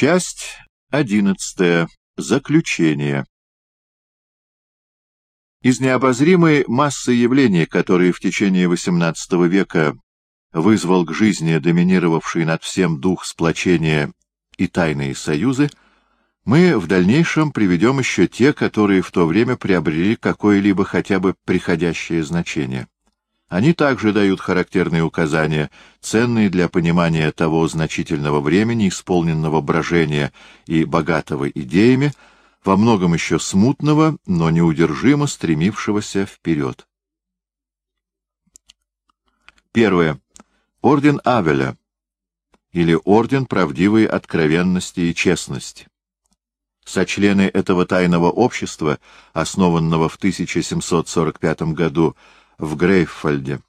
Часть одиннадцатая. Заключение. Из необозримой массы явлений, которые в течение XVIII века вызвал к жизни доминировавший над всем дух сплочения и тайные союзы, мы в дальнейшем приведем еще те, которые в то время приобрели какое-либо хотя бы приходящее значение. Они также дают характерные указания, ценные для понимания того значительного времени, исполненного брожения и богатого идеями, во многом еще смутного, но неудержимо стремившегося вперед. Первое. Орден Авеля, или Орден правдивой откровенности и честности. Сочлены этого тайного общества, основанного в 1745 году в Грейффальде,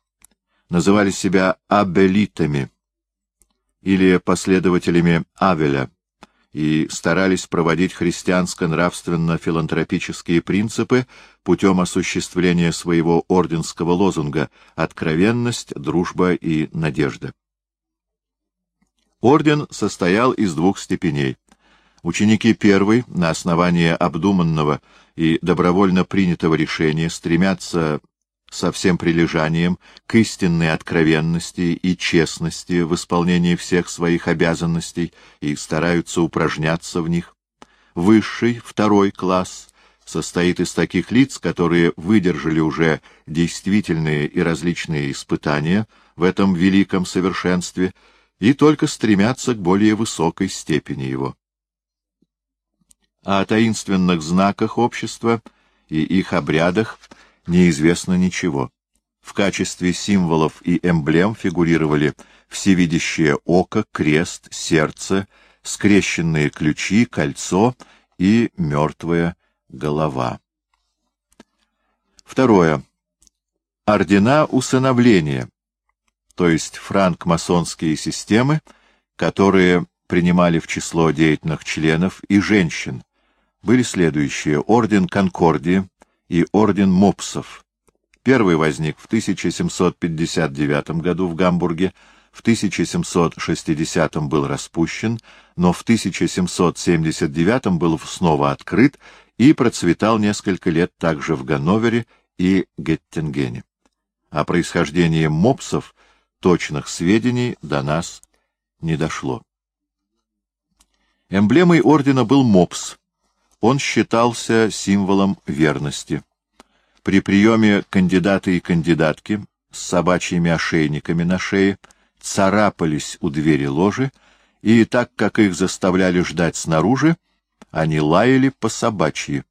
называли себя абелитами или последователями Авеля и старались проводить христианско-нравственно-филантропические принципы путем осуществления своего орденского лозунга «Откровенность, дружба и надежда». Орден состоял из двух степеней. Ученики первой, на основании обдуманного и добровольно принятого решения, стремятся со всем прилежанием к истинной откровенности и честности в исполнении всех своих обязанностей и стараются упражняться в них. Высший, второй класс состоит из таких лиц, которые выдержали уже действительные и различные испытания в этом великом совершенстве и только стремятся к более высокой степени его. О таинственных знаках общества и их обрядах – неизвестно ничего. В качестве символов и эмблем фигурировали всевидящее око, крест, сердце, скрещенные ключи, кольцо и мертвая голова. Второе. Ордена усыновления, то есть франк-масонские системы, которые принимали в число деятельных членов и женщин, были следующие. Орден Конкордии, и орден мопсов. Первый возник в 1759 году в Гамбурге, в 1760 был распущен, но в 1779 был снова открыт и процветал несколько лет также в Ганновере и Геттингене. О происхождении мопсов точных сведений до нас не дошло. Эмблемой ордена был мопс, он считался символом верности. При приеме кандидаты и кандидатки с собачьими ошейниками на шее царапались у двери ложи, и так как их заставляли ждать снаружи, они лаяли по собачьи.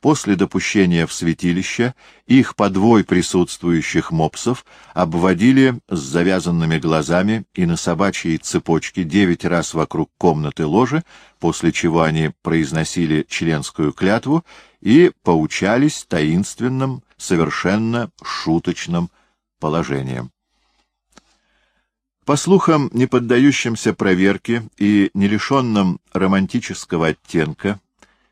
После допущения в святилище их подвой присутствующих мопсов обводили с завязанными глазами и на собачьей цепочке девять раз вокруг комнаты ложи, после чего они произносили членскую клятву и поучались таинственным, совершенно шуточным положением. По слухам, не поддающимся проверке и не лишенным романтического оттенка,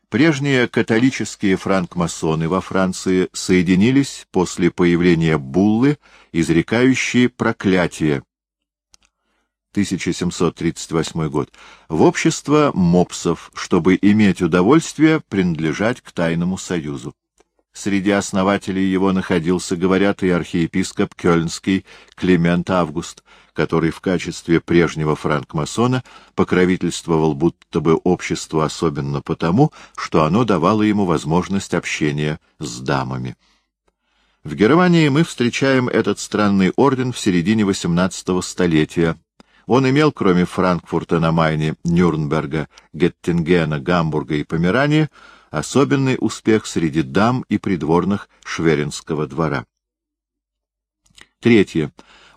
Прежние католические франкмасоны во Франции соединились после появления буллы, изрекающей проклятие 1738 год, в общество мопсов, чтобы иметь удовольствие принадлежать к тайному союзу. Среди основателей его находился, говорят, и архиепископ Кёльнский Климент Август, который в качестве прежнего франкмасона покровительствовал будто бы обществу особенно потому, что оно давало ему возможность общения с дамами. В Германии мы встречаем этот странный орден в середине XVIII столетия. Он имел, кроме Франкфурта на Майне, Нюрнберга, Геттингена, Гамбурга и Померании, особенный успех среди дам и придворных Шверинского двора. Третье.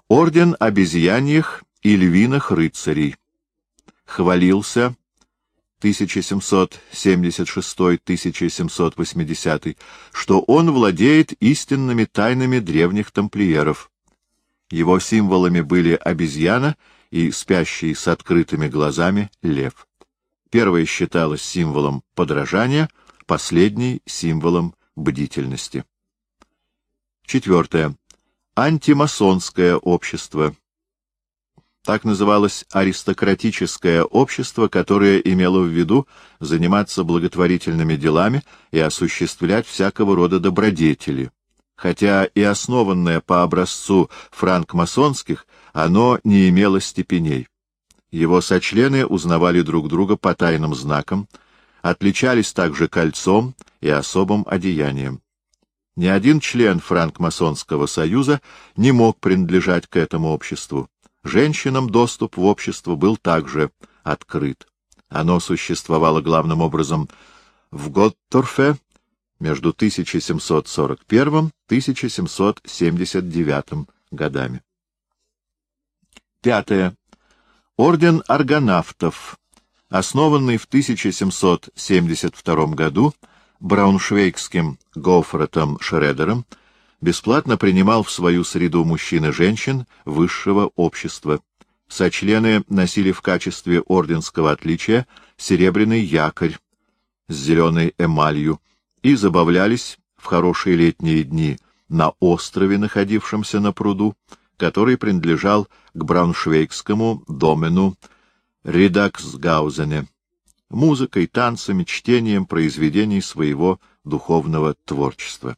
Орден обезьяньих и львиных рыцарей. Хвалился 1776-1780, что он владеет истинными тайнами древних тамплиеров. Его символами были обезьяна и спящий с открытыми глазами лев. Первое считалось символом подражания, последний — символом бдительности. Четвертое антимасонское общество. Так называлось аристократическое общество, которое имело в виду заниматься благотворительными делами и осуществлять всякого рода добродетели. Хотя и основанное по образцу франкмасонских, оно не имело степеней. Его сочлены узнавали друг друга по тайным знакам, отличались также кольцом и особым одеянием. Ни один член франкмасонского союза не мог принадлежать к этому обществу. Женщинам доступ в общество был также открыт. Оно существовало главным образом в Готторфе между 1741-1779 годами. Пятое. Орден аргонавтов, основанный в 1772 году брауншвейгским Гофратом Шредером, бесплатно принимал в свою среду мужчин и женщин высшего общества. Сочлены носили в качестве орденского отличия серебряный якорь с зеленой эмалью и забавлялись в хорошие летние дни на острове, находившемся на пруду, который принадлежал к брауншвейгскому домену Ридаксгаузене, музыкой, танцами, чтением произведений своего духовного творчества.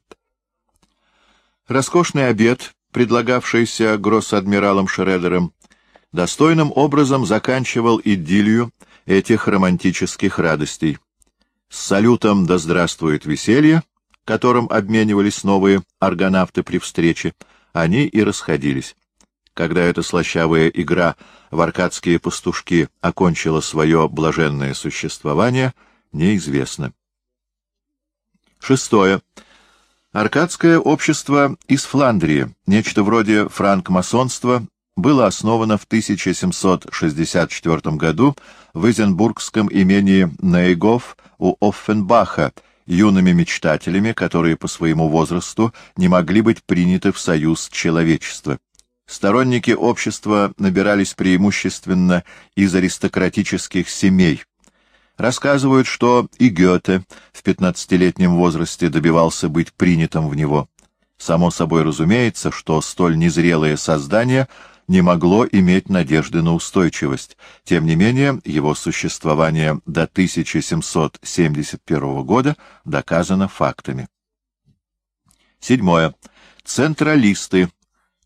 Роскошный обед, предлагавшийся гросс-адмиралом Шредером, достойным образом заканчивал идиллию этих романтических радостей. С салютом «Да здравствует веселье», которым обменивались новые аргонавты при встрече, они и расходились. Когда эта слащавая игра в аркадские пастушки окончила свое блаженное существование, неизвестно. Шестое. Аркадское общество из Фландрии, нечто вроде франкмасонства, было основано в 1764 году в Изенбургском имении Нейгов у Оффенбаха юными мечтателями, которые по своему возрасту не могли быть приняты в союз человечества. Сторонники общества набирались преимущественно из аристократических семей, Рассказывают, что и Гёте в пятнадцатилетнем возрасте добивался быть принятым в него. Само собой разумеется, что столь незрелое создание не могло иметь надежды на устойчивость. Тем не менее, его существование до 1771 года доказано фактами. Седьмое. Централисты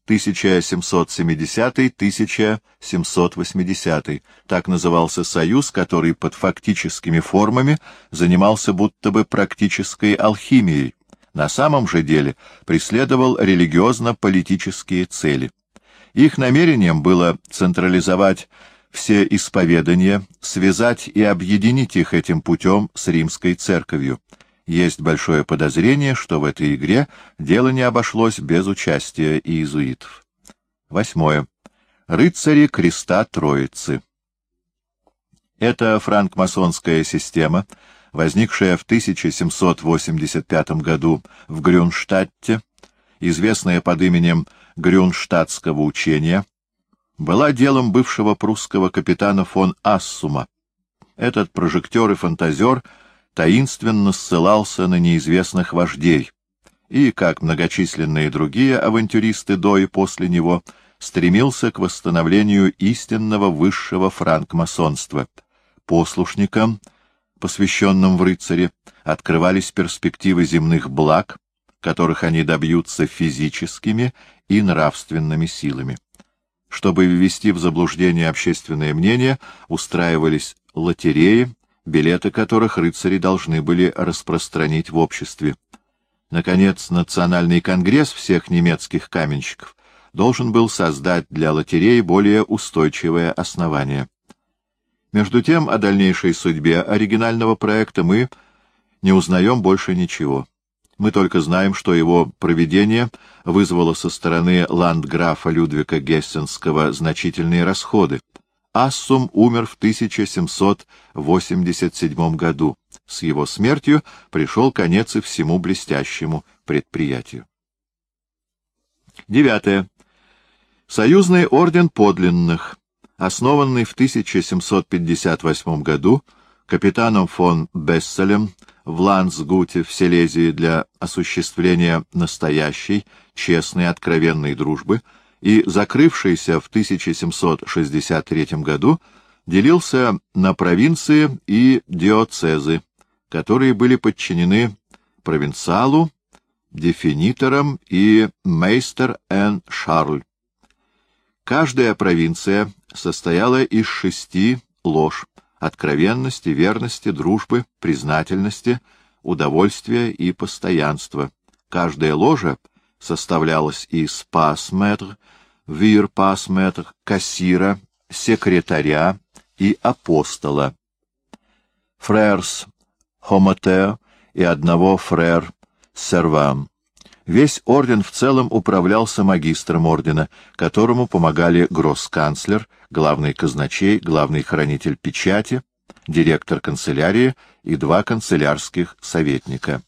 1770-1780, так назывался союз, который под фактическими формами занимался будто бы практической алхимией, на самом же деле преследовал религиозно-политические цели. Их намерением было централизовать все исповедания, связать и объединить их этим путем с римской церковью, есть большое подозрение, что в этой игре дело не обошлось без участия иезуитов. Восьмое. Рыцари креста Троицы. Эта франкмасонская система, возникшая в 1785 году в Грюнштадте, известная под именем Грюнштадтского учения, была делом бывшего прусского капитана фон Ассума. Этот прожектор и фантазер — таинственно ссылался на неизвестных вождей и, как многочисленные другие авантюристы до и после него, стремился к восстановлению истинного высшего франкмасонства. Послушникам, посвященным в рыцаре, открывались перспективы земных благ, которых они добьются физическими и нравственными силами. Чтобы ввести в заблуждение общественное мнение, устраивались лотереи, билеты которых рыцари должны были распространить в обществе. Наконец, Национальный конгресс всех немецких каменщиков должен был создать для лотереи более устойчивое основание. Между тем, о дальнейшей судьбе оригинального проекта мы не узнаем больше ничего. Мы только знаем, что его проведение вызвало со стороны ландграфа Людвига Гессенского значительные расходы. Ассум умер в 1787 году. С его смертью пришел конец и всему блестящему предприятию. Девятое. Союзный орден подлинных, основанный в 1758 году капитаном фон Бесселем в Лансгуте в Силезии для осуществления настоящей, честной, откровенной дружбы и закрывшийся в 1763 году делился на провинции и диоцезы, которые были подчинены провинциалу, дефиниторам и мейстер эн Шарль. Каждая провинция состояла из шести лож — откровенности, верности, дружбы, признательности, удовольствия и постоянства. Каждая ложа составлялась из пасметр, вир-пасметр, кассира, секретаря и апостола. Фрерс Хомотео и одного фрер Сервам. Весь орден в целом управлялся магистром ордена, которому помогали гросс-канцлер, главный казначей, главный хранитель печати, директор канцелярии и два канцелярских советника.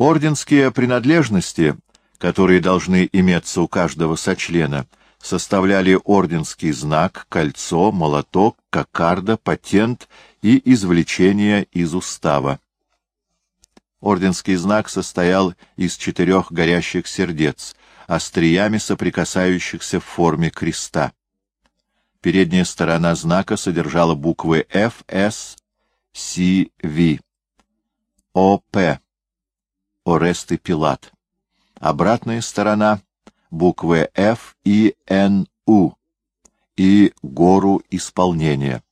Орденские принадлежности, которые должны иметься у каждого сочлена, составляли орденский знак, кольцо, молоток, кокарда, патент и извлечение из устава. Орденский знак состоял из четырех горящих сердец, остриями соприкасающихся в форме креста. Передняя сторона знака содержала буквы F, S, C, V, O, P, Орест и Пилат. Обратная сторона — буквы F, I, N, U и гору исполнения.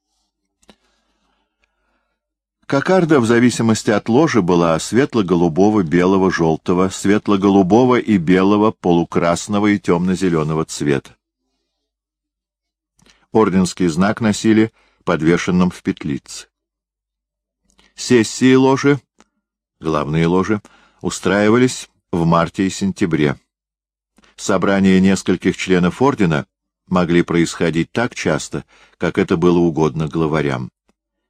Кокарда в зависимости от ложи была светло-голубого, белого, желтого, светло-голубого и белого, полукрасного и темно-зеленого цвета. Орденский знак носили подвешенным в петлице. Сессии ложи, главные ложи, устраивались в марте и сентябре. Собрания нескольких членов ордена могли происходить так часто, как это было угодно главарям.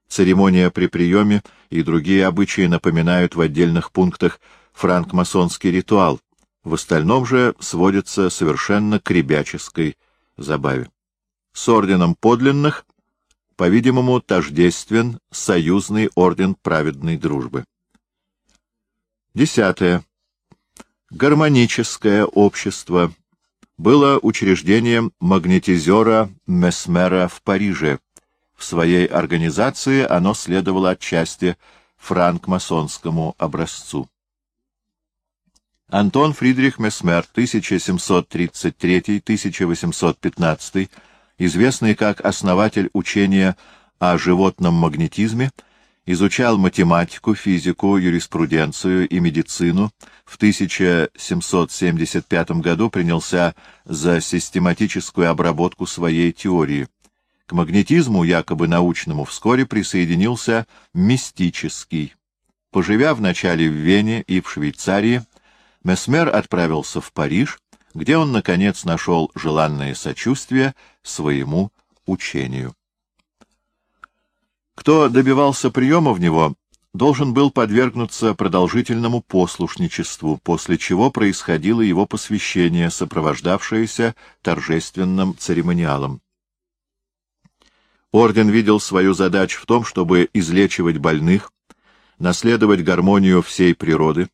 Церемония при приеме и другие обычаи напоминают в отдельных пунктах франкмасонский ритуал, в остальном же сводится совершенно к ребяческой забаве. С орденом подлинных, по-видимому, тождествен союзный орден праведной дружбы. Десятое. Гармоническое общество было учреждением магнетизера Месмера в Париже, в своей организации оно следовало отчасти франкмасонскому образцу. Антон Фридрих Месмер, 1733-1815, известный как основатель учения о животном магнетизме, изучал математику, физику, юриспруденцию и медицину. В 1775 году принялся за систематическую обработку своей теории. К магнетизму, якобы научному, вскоре присоединился мистический. Поживя вначале в Вене и в Швейцарии, Месмер отправился в Париж, где он, наконец, нашел желанное сочувствие своему учению. Кто добивался приема в него, должен был подвергнуться продолжительному послушничеству, после чего происходило его посвящение, сопровождавшееся торжественным церемониалом. Орден видел свою задачу в том, чтобы излечивать больных, наследовать гармонию всей природы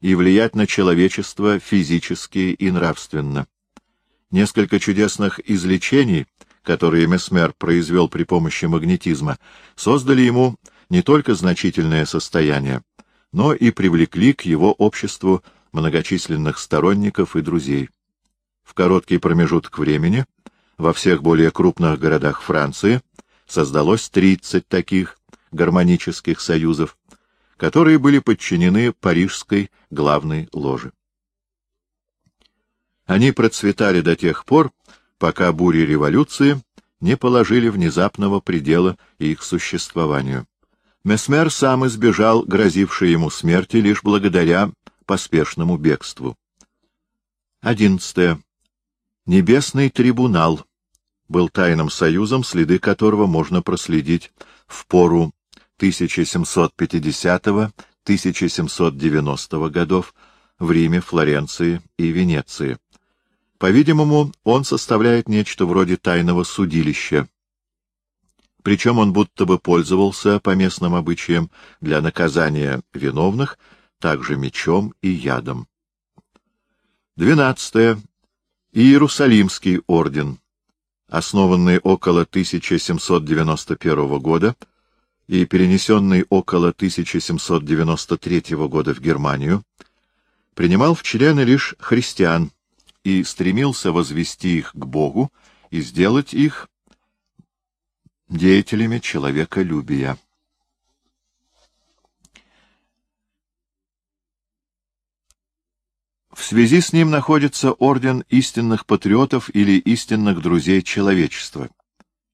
и влиять на человечество физически и нравственно. Несколько чудесных излечений, которые Месмер произвел при помощи магнетизма, создали ему не только значительное состояние, но и привлекли к его обществу многочисленных сторонников и друзей. В короткий промежуток времени во всех более крупных городах Франции создалось 30 таких гармонических союзов, которые были подчинены Парижской главной ложе. Они процветали до тех пор, пока бури революции не положили внезапного предела их существованию. Месмер сам избежал грозившей ему смерти лишь благодаря поспешному бегству. 11. Небесный трибунал был тайным союзом, следы которого можно проследить в пору 1750-1790 годов в Риме, Флоренции и Венеции. По-видимому, он составляет нечто вроде тайного судилища. Причем он будто бы пользовался, по местным обычаям, для наказания виновных, также мечом и ядом. Двенадцатое. Иерусалимский орден, основанный около 1791 года и перенесенный около 1793 года в Германию, принимал в члены лишь христиан и стремился возвести их к Богу и сделать их деятелями человеколюбия. В связи с ним находится Орден истинных патриотов или истинных друзей человечества.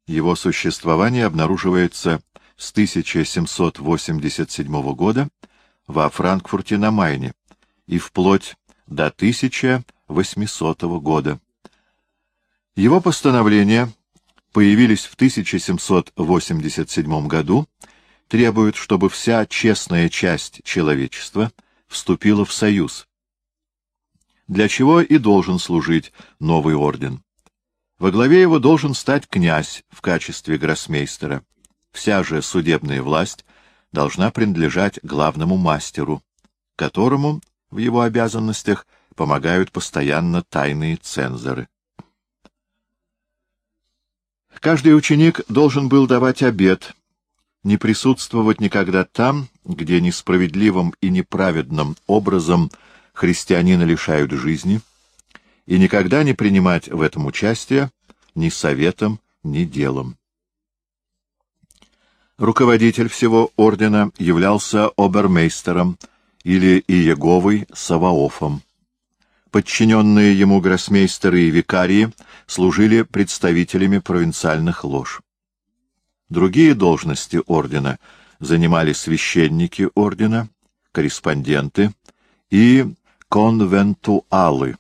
Его существование обнаруживается с 1787 года во Франкфурте на Майне и вплоть до 1800 года. Его постановления появились в 1787 году, требуют, чтобы вся честная часть человечества вступила в союз, для чего и должен служить новый орден. Во главе его должен стать князь в качестве гроссмейстера. Вся же судебная власть должна принадлежать главному мастеру, которому в его обязанностях помогают постоянно тайные цензоры. Каждый ученик должен был давать обет, не присутствовать никогда там, где несправедливым и неправедным образом христианина лишают жизни, и никогда не принимать в этом участие ни советом, ни делом. Руководитель всего ордена являлся обермейстером или Иеговой Саваофом. Подчиненные ему гроссмейстеры и викарии служили представителями провинциальных лож. Другие должности ордена занимали священники ордена, корреспонденты и конвентуалы.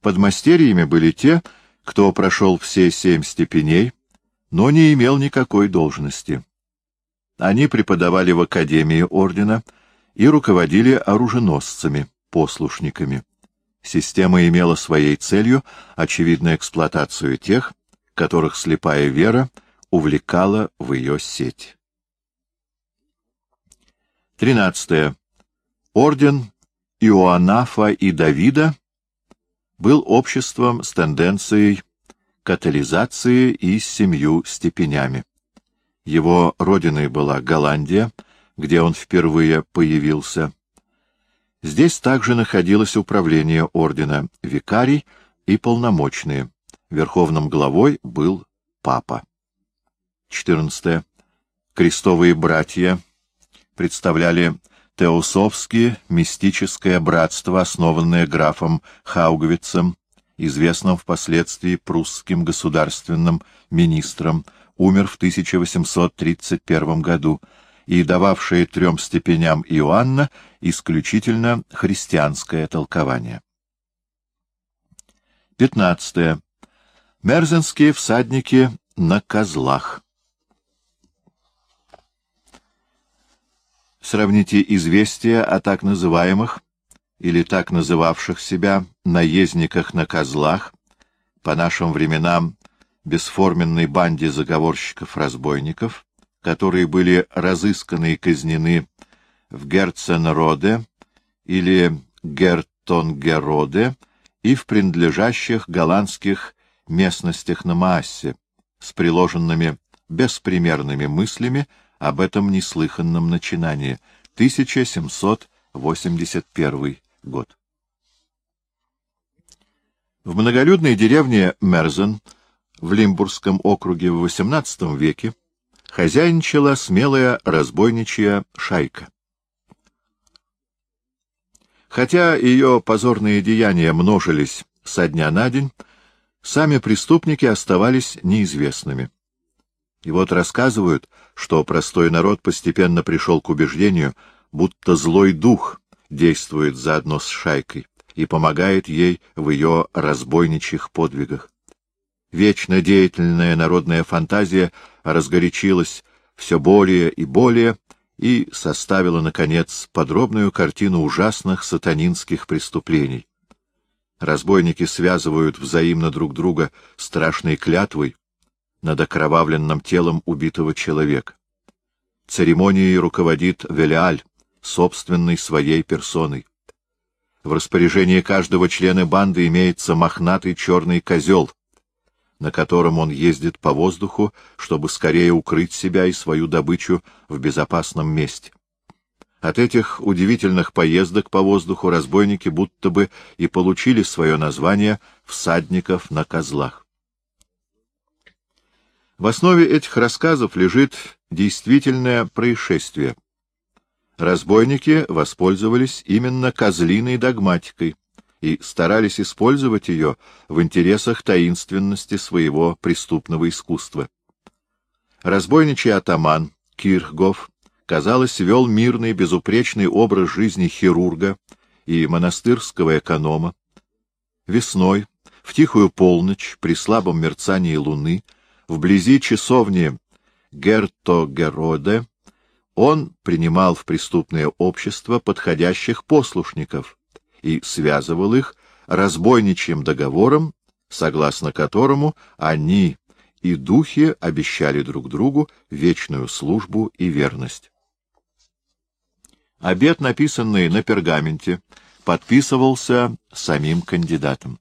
Подмастерьями были те, кто прошел все семь степеней, но не имел никакой должности. Они преподавали в Академии ордена и руководили оруженосцами, послушниками. Система имела своей целью очевидную эксплуатацию тех, которых слепая вера увлекала в ее сеть. 13. Орден Иоаннафа и Давида был обществом с тенденцией катализации и семью степенями. Его родиной была Голландия, где он впервые появился. Здесь также находилось управление ордена, викарий и полномочные. Верховным главой был папа. 14. Крестовые братья представляли теософские мистическое братство, основанное графом Хаугвицем, известным впоследствии прусским государственным министром, умер в 1831 году, и дававшее трем степеням Иоанна исключительно христианское толкование. 15. Мерзенские всадники на козлах. Сравните известия о так называемых или так называвших себя наездниках на козлах, по нашим временам бесформенной банде заговорщиков-разбойников, которые были разысканы и казнены в Герценроде или Гертонгероде и в принадлежащих голландских местностях на Маассе с приложенными беспримерными мыслями об этом неслыханном начинании. 1781 год. В многолюдной деревне Мерзен в Лимбургском округе в XVIII веке хозяйничала смелая разбойничья шайка. Хотя ее позорные деяния множились со дня на день, сами преступники оставались неизвестными. И вот рассказывают, что простой народ постепенно пришел к убеждению, будто злой дух действует заодно с шайкой и помогает ей в ее разбойничьих подвигах. Вечно деятельная народная фантазия разгорячилась все более и более и составила, наконец, подробную картину ужасных сатанинских преступлений. Разбойники связывают взаимно друг друга страшной клятвой, над окровавленным телом убитого человека. Церемонией руководит Велиаль, собственной своей персоной. В распоряжении каждого члена банды имеется мохнатый черный козел, на котором он ездит по воздуху, чтобы скорее укрыть себя и свою добычу в безопасном месте. От этих удивительных поездок по воздуху разбойники будто бы и получили свое название «всадников на козлах». В основе этих рассказов лежит действительное происшествие. Разбойники воспользовались именно козлиной догматикой и старались использовать ее в интересах таинственности своего преступного искусства. Разбойничий атаман Кирхгоф казалось, вел мирный, безупречный образ жизни хирурга и монастырского эконома. Весной, в тихую полночь, при слабом мерцании луны, вблизи часовни Гертогероде, он принимал в преступное общество подходящих послушников и связывал их разбойничьим договором, согласно которому они и духи обещали друг другу вечную службу и верность. Обед, написанный на пергаменте, подписывался самим кандидатом.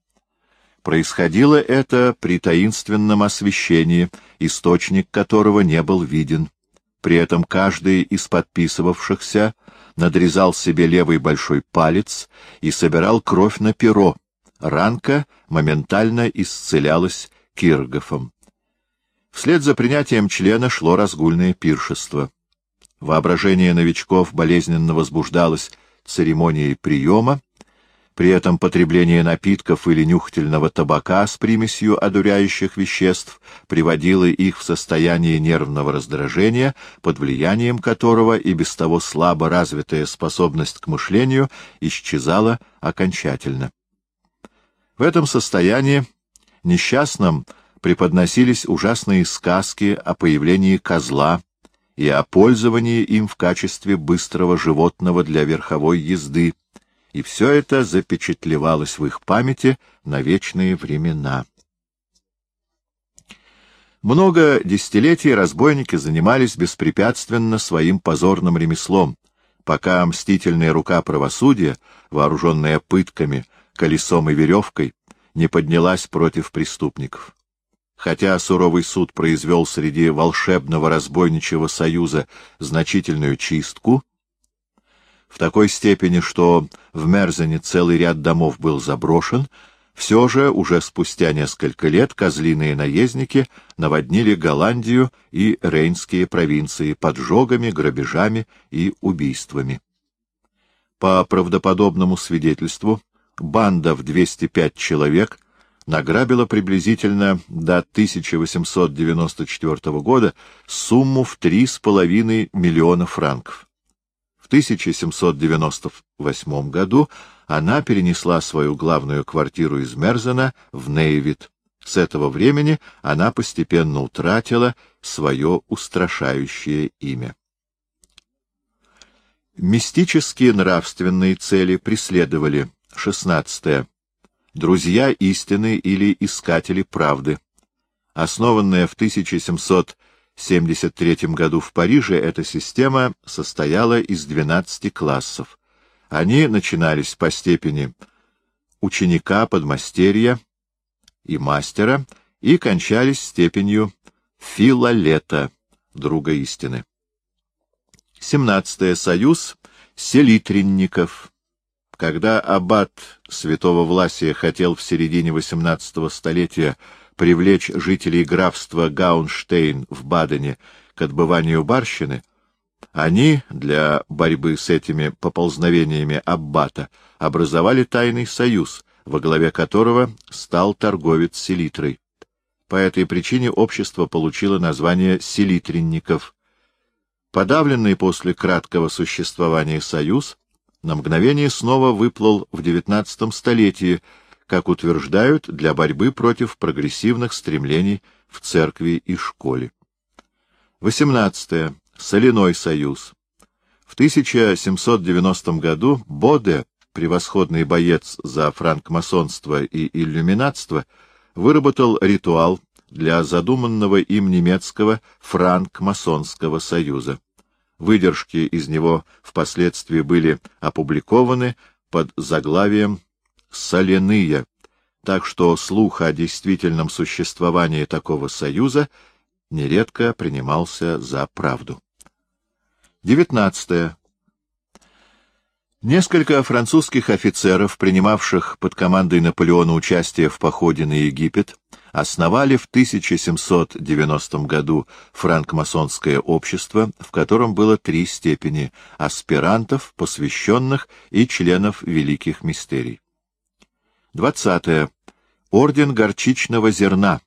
Происходило это при таинственном освещении, источник которого не был виден. При этом каждый из подписывавшихся надрезал себе левый большой палец и собирал кровь на перо. Ранка моментально исцелялась киргофом. Вслед за принятием члена шло разгульное пиршество. Воображение новичков болезненно возбуждалось церемонией приема, при этом потребление напитков или нюхательного табака с примесью одуряющих веществ приводило их в состояние нервного раздражения, под влиянием которого и без того слабо развитая способность к мышлению исчезала окончательно. В этом состоянии несчастным преподносились ужасные сказки о появлении козла, и о пользовании им в качестве быстрого животного для верховой езды, и все это запечатлевалось в их памяти на вечные времена. Много десятилетий разбойники занимались беспрепятственно своим позорным ремеслом, пока мстительная рука правосудия, вооруженная пытками, колесом и веревкой, не поднялась против преступников. Хотя суровый суд произвел среди волшебного разбойничьего союза значительную чистку, в такой степени, что в Мерзене целый ряд домов был заброшен, все же уже спустя несколько лет козлиные наездники наводнили Голландию и Рейнские провинции поджогами, грабежами и убийствами. По правдоподобному свидетельству, банда в 205 человек — награбила приблизительно до 1894 года сумму в 3,5 миллиона франков. В 1798 году она перенесла свою главную квартиру из Мерзена в Нейвит. С этого времени она постепенно утратила свое устрашающее имя. Мистические нравственные цели преследовали 16 друзья истины или искатели правды. Основанная в 1773 году в Париже, эта система состояла из 12 классов. Они начинались по степени ученика, подмастерья и мастера и кончались степенью филолета, друга истины. 17. Союз селитренников когда аббат святого Власия хотел в середине XVIII столетия привлечь жителей графства Гаунштейн в Бадене к отбыванию барщины, они, для борьбы с этими поползновениями аббата, образовали тайный союз, во главе которого стал торговец селитрой. По этой причине общество получило название селитренников. Подавленный после краткого существования союз на мгновение снова выплыл в XIX столетии, как утверждают, для борьбы против прогрессивных стремлений в церкви и школе. 18. Соляной союз. В 1790 году Боде, превосходный боец за франкмасонство и иллюминатство, выработал ритуал для задуманного им немецкого франкмасонского союза. Выдержки из него впоследствии были опубликованы под заглавием «Соляные», так что слух о действительном существовании такого союза нередко принимался за правду. 19. Несколько французских офицеров, принимавших под командой Наполеона участие в походе на Египет, основали в 1790 году франкмасонское общество, в котором было три степени — аспирантов, посвященных и членов великих мистерий. 20. Орден горчичного зерна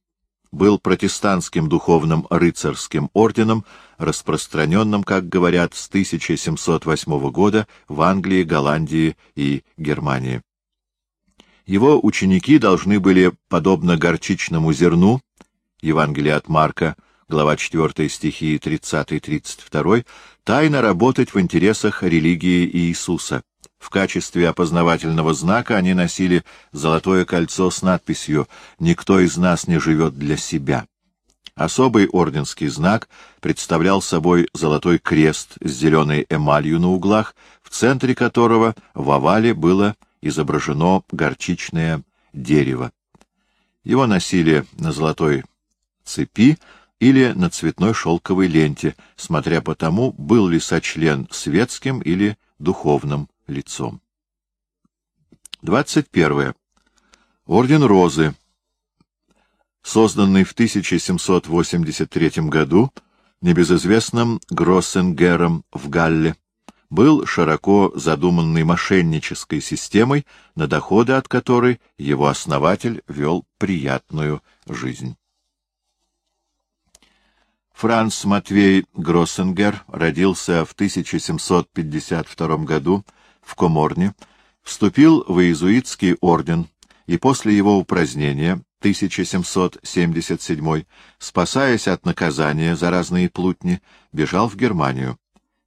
был протестантским духовным рыцарским орденом, распространенным, как говорят, с 1708 года в Англии, Голландии и Германии. Его ученики должны были, подобно горчичному зерну, Евангелие от Марка, глава 4 стихи 30-32, тайно работать в интересах религии Иисуса. В качестве опознавательного знака они носили золотое кольцо с надписью «Никто из нас не живет для себя». Особый орденский знак представлял собой золотой крест с зеленой эмалью на углах, в центре которого в овале было изображено горчичное дерево. Его носили на золотой цепи или на цветной шелковой ленте, смотря по тому, был ли сочлен светским или духовным лицом. 21. Орден Розы. Созданный в 1783 году небезызвестным Гроссенгером в Галле, был широко задуманной мошеннической системой, на доходы от которой его основатель вел приятную жизнь. Франц Матвей Гроссенгер родился в 1752 году в Коморне, вступил в иезуитский орден и после его упразднения 1777 спасаясь от наказания за разные плутни, бежал в Германию.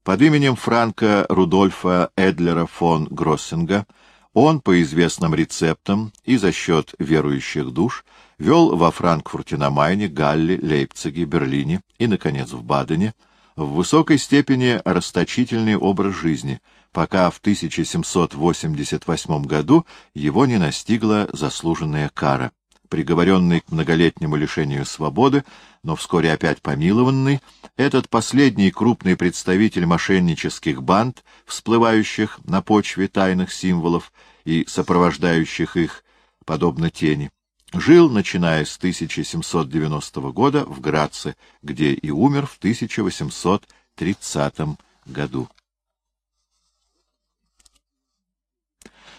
Под именем Франка Рудольфа Эдлера фон Гроссинга он по известным рецептам и за счет верующих душ вел во Франкфурте на Майне, Галле, Лейпциге, Берлине и, наконец, в Бадене в высокой степени расточительный образ жизни, пока в 1788 году его не настигла заслуженная кара. Приговоренный к многолетнему лишению свободы, но вскоре опять помилованный, этот последний крупный представитель мошеннических банд, всплывающих на почве тайных символов и сопровождающих их, подобно тени, жил, начиная с 1790 года, в Граце, где и умер в 1830 году.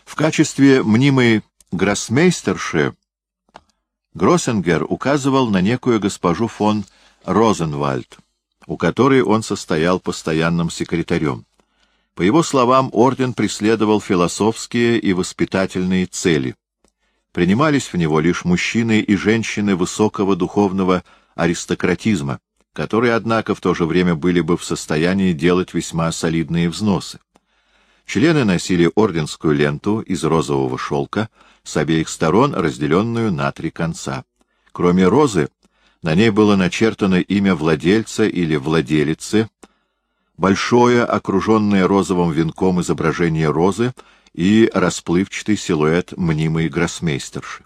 В качестве мнимой гроссмейстерши Гроссенгер указывал на некую госпожу фон Розенвальд, у которой он состоял постоянным секретарем. По его словам, орден преследовал философские и воспитательные цели — принимались в него лишь мужчины и женщины высокого духовного аристократизма, которые, однако, в то же время были бы в состоянии делать весьма солидные взносы. Члены носили орденскую ленту из розового шелка, с обеих сторон разделенную на три конца. Кроме розы, на ней было начертано имя владельца или владелицы, большое, окруженное розовым венком изображение розы и расплывчатый силуэт мнимой гроссмейстерши.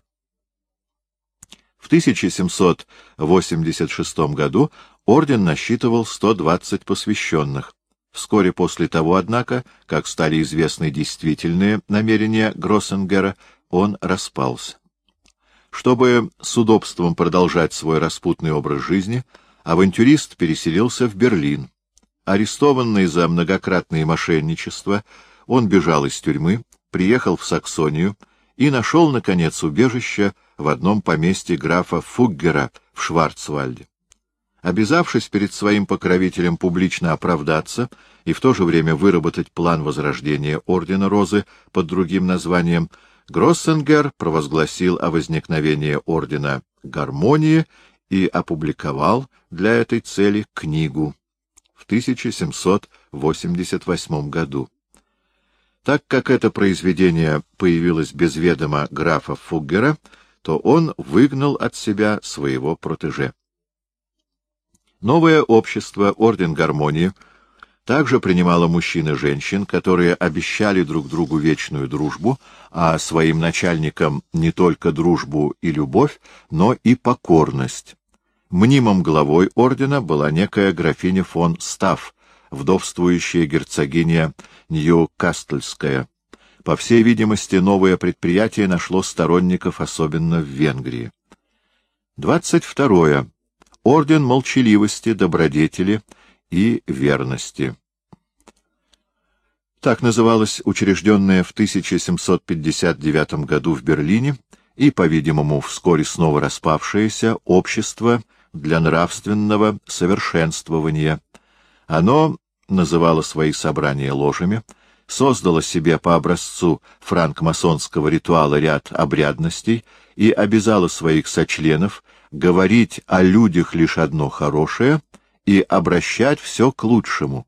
В 1786 году орден насчитывал 120 посвященных. Вскоре после того, однако, как стали известны действительные намерения Гроссенгера, он распался. Чтобы с удобством продолжать свой распутный образ жизни, авантюрист переселился в Берлин. Арестованный за многократные мошенничества, он бежал из тюрьмы, приехал в Саксонию и нашел, наконец, убежище в одном поместье графа Фуггера в Шварцвальде. Обязавшись перед своим покровителем публично оправдаться и в то же время выработать план возрождения Ордена Розы под другим названием, Гроссенгер провозгласил о возникновении Ордена Гармонии и опубликовал для этой цели книгу в 1788 году. Так как это произведение появилось без ведома графа Фуггера, то он выгнал от себя своего протеже. Новое общество, Орден Гармонии, Также принимала мужчин и женщин, которые обещали друг другу вечную дружбу, а своим начальникам не только дружбу и любовь, но и покорность. Мнимым главой ордена была некая графиня фон Стафф, вдовствующая герцогиня Нью-Кастльская. По всей видимости, новое предприятие нашло сторонников, особенно в Венгрии. 22. Орден молчаливости, добродетели и верности. Так называлось учрежденное в 1759 году в Берлине и, по-видимому, вскоре снова распавшееся общество для нравственного совершенствования. Оно называло свои собрания ложами, создало себе по образцу франкмасонского ритуала ряд обрядностей и обязало своих сочленов говорить о людях лишь одно хорошее и обращать все к лучшему.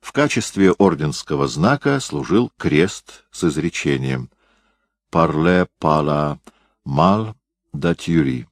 В качестве орденского знака служил крест с изречением «Парле пала мал да тюри»